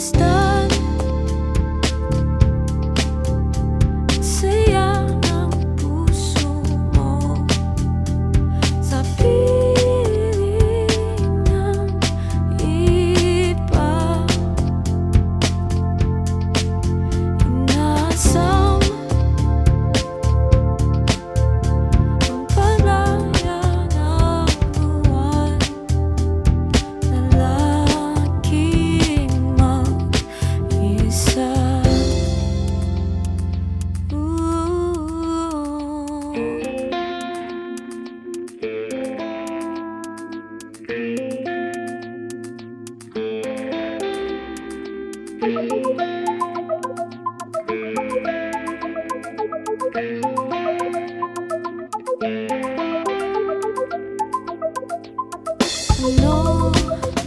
stop Hello.